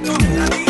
你。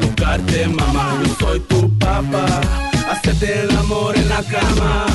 Buscarte mamá, yo soy tu papá Hacerte el amor en la cama.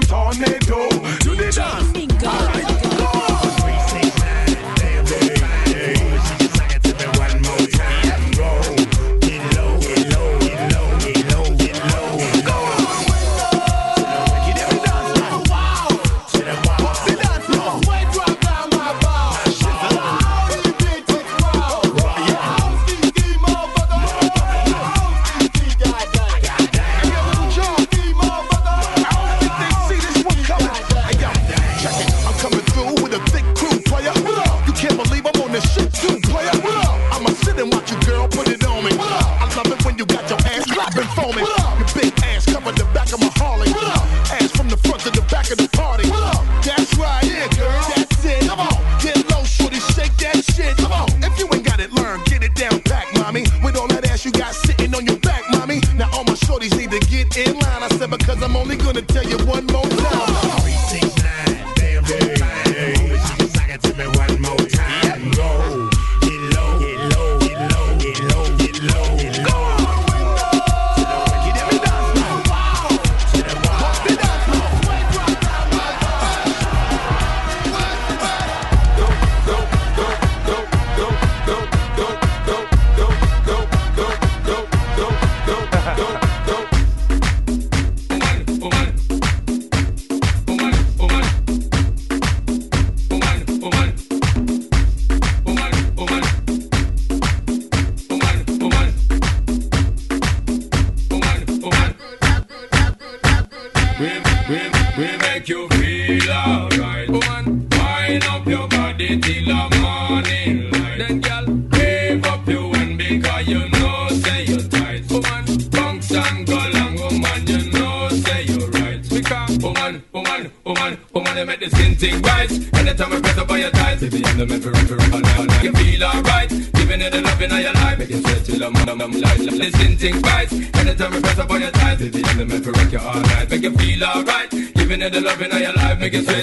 Tornado.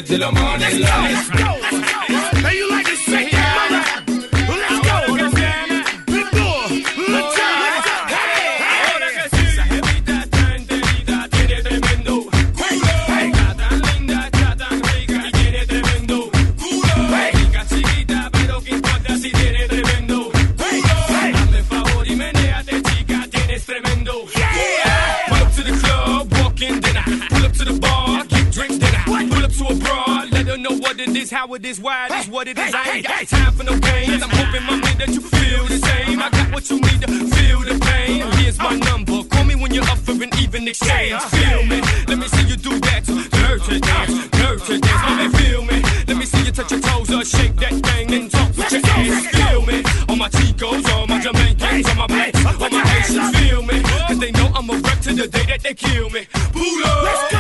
Till the morning light. even exchange. Feel me? Let me see you do that. Dirty dance, dirty dance. Mommy, feel me? Let me see you touch your toes or shake that thing and talk with your ass. Feel me? All my Chicos, all my Jamaicans, all my blacks, all my Haitians. Feel me? Cause they know I'm a wreck to the day that they kill me. Boodle! Let's go!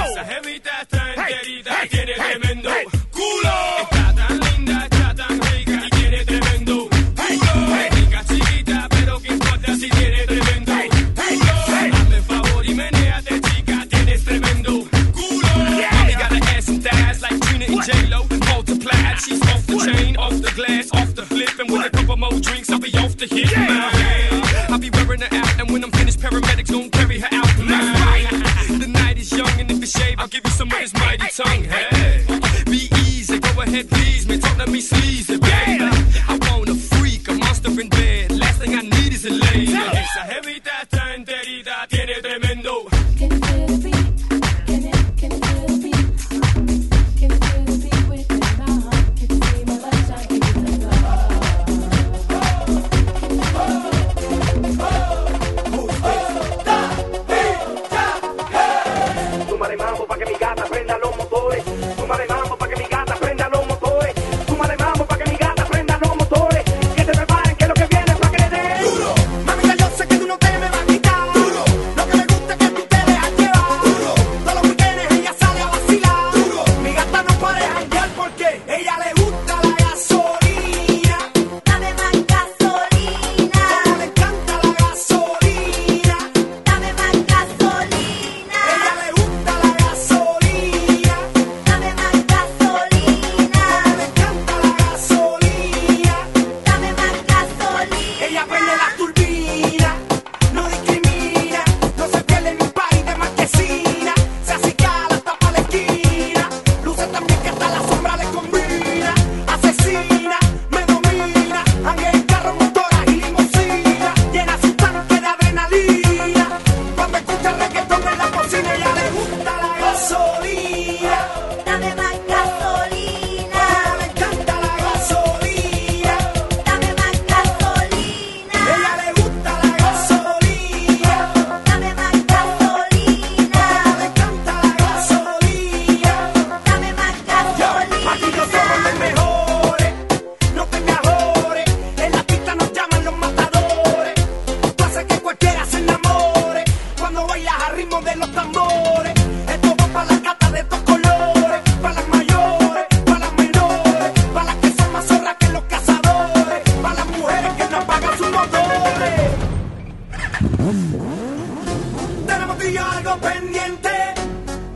yeah.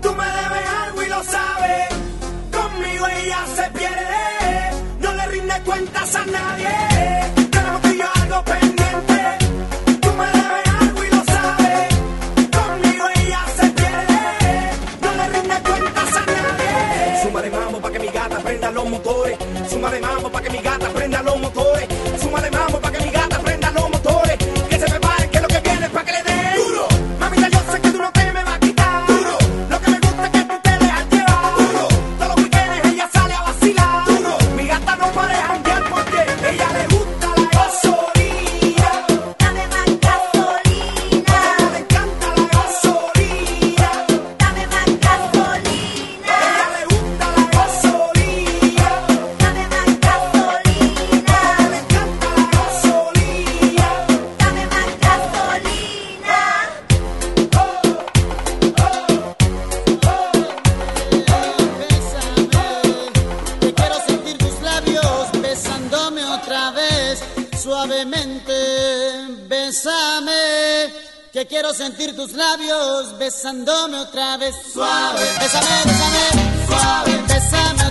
Tú me desarrolles, conmigo ella se pierde, no le rindas cuentas a nadie, te lo pillo algo pendiente. Tú me debes algo y lo sabes. Conmigo ella se pierde. No le rinde cuentas a nadie. Suma de mambo pa' que mi gata prenda los motores. Suma de mambo pa' que mi gata prenda los motores. Sentir tus labios besándome otra vez. Suave, bésame, bésame, suave, bésame.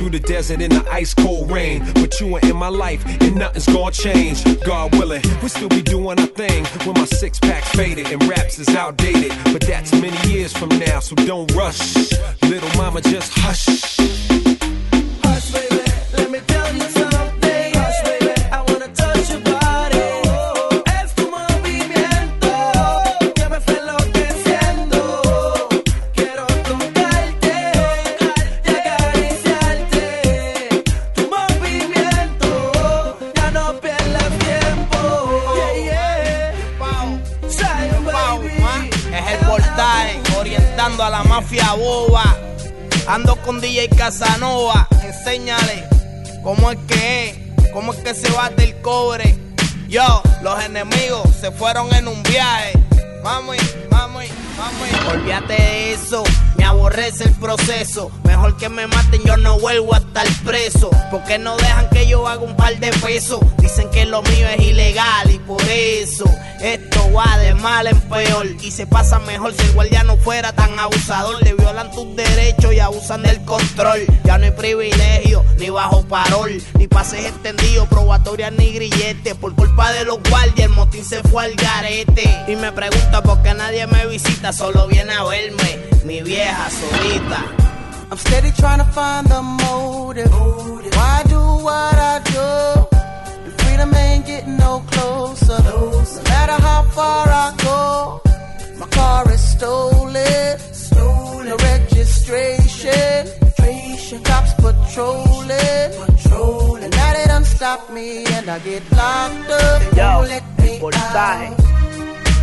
Through the desert in the ice cold rain. But you are in my life, and nothing's gonna change. God willing, we'll still be doing our thing when my six pack's faded and raps is outdated. But that's many years from now, so don't rush. Little mama, just. Hush, Casanova, enséñale cómo es que es, cómo es que se bate el cobre. Yo, los enemigos se fueron en un viaje. Mami, mami, mami. Olvídate de eso, me aborrece el proceso. Mejor que me maten, yo no vuelvo a estar preso. Porque no dejan que yo haga un par de pesos. Dicen que lo mío es ilegal y por eso esto va de mal en peor. Y se pasa mejor si el guardia no fuera tan abusador. Le violan tus derechos y abusan del control. Ya no hay privilegio, ni bajo parol, ni pases extendidos, probatorias ni grilletes. Por culpa de los guardias, el motín se fue al garete. Y me pregunta por qué nadie me visita, solo viene a verme mi vieja solita. I'm steady trying to find the motive. Why do what I do? Freedom ain't getting no closer. No matter how far I go, my car is stolen. Stolen. No registration. Cops patrolling. Patrolling. And now they done stop me and I get locked up. They won't let me out.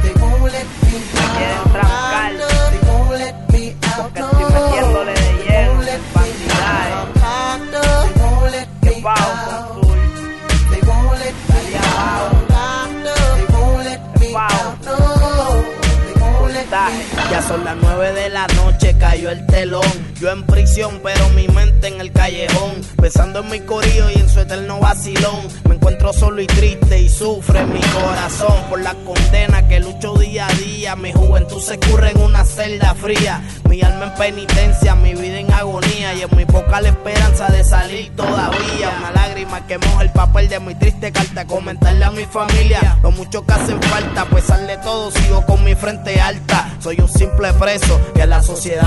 They won't let me out. They won't let me out. Metiéndole de lleno en cantidades. They won't let me out. Ya son las nueve de la noche, cayó el telón. Yo en prisión, pero mi mente en el callejón. Pensando en mi corillo y en su eterno vacilón. Me encuentro solo y triste y sufre mi corazón por la condena que lucho día a día. Mi juventud se escurre en una celda fría. Mi alma en penitencia, mi vida en agonía. Y en muy poca la esperanza de salir todavía. Una lágrima que moja el papel de mi triste carta. Comentarle a mi familia lo mucho que hacen falta. A pesar todo, sigo con mi frente alta. Soy un simple preso que la sociedad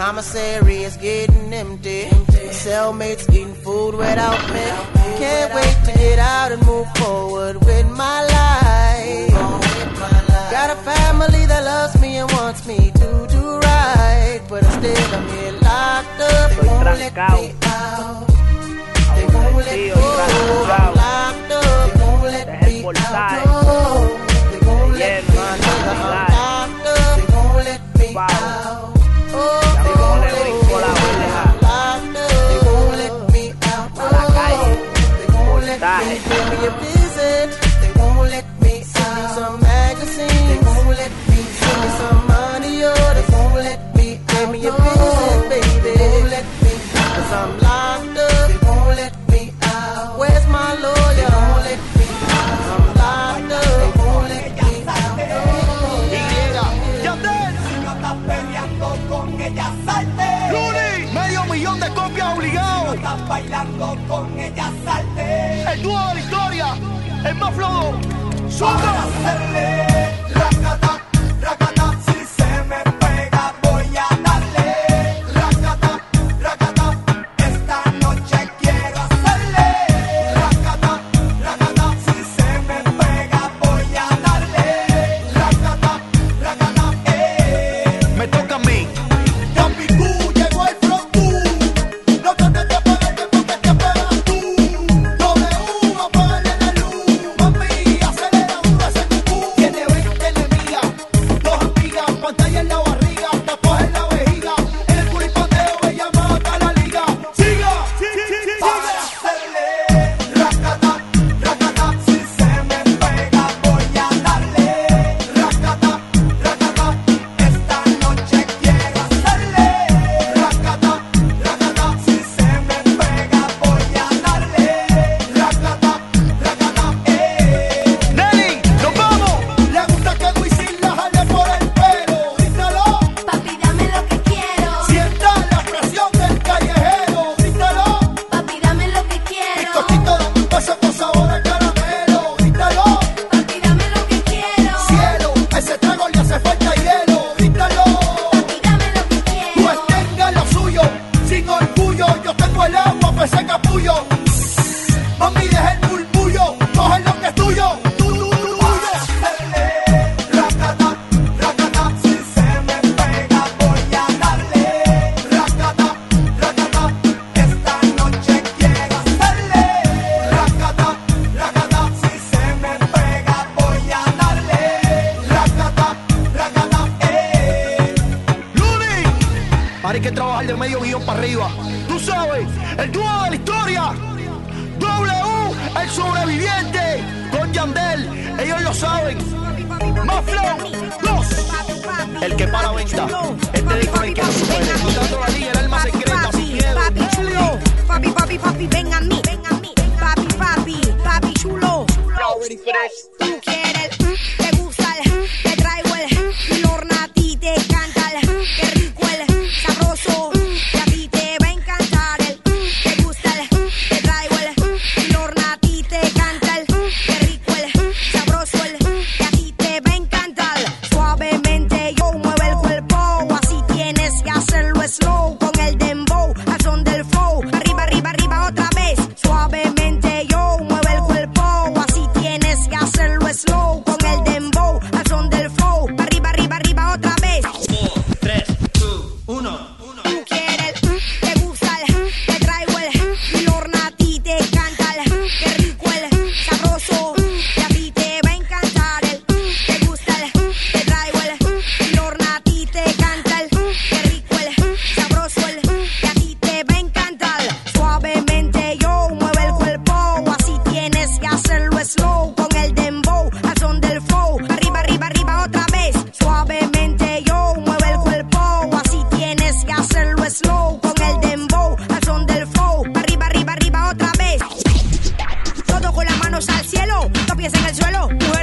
Commissary is getting empty. Cellmates eating food without me. Can't wait to get out and move forward with my life. Got a family that loves me and wants me to do right. But instead, I'm here locked up. 双子 ellos lo saben. Más flow, los. El que para venta, este disco el que no supere. Contando la liga, el alma secreta, sin miedo. Papi, chulo. Papi, papi, papi, ven a mí. Papi, papi, papi, chulo. Already fresh. al cielo, no pies en el suelo, mujer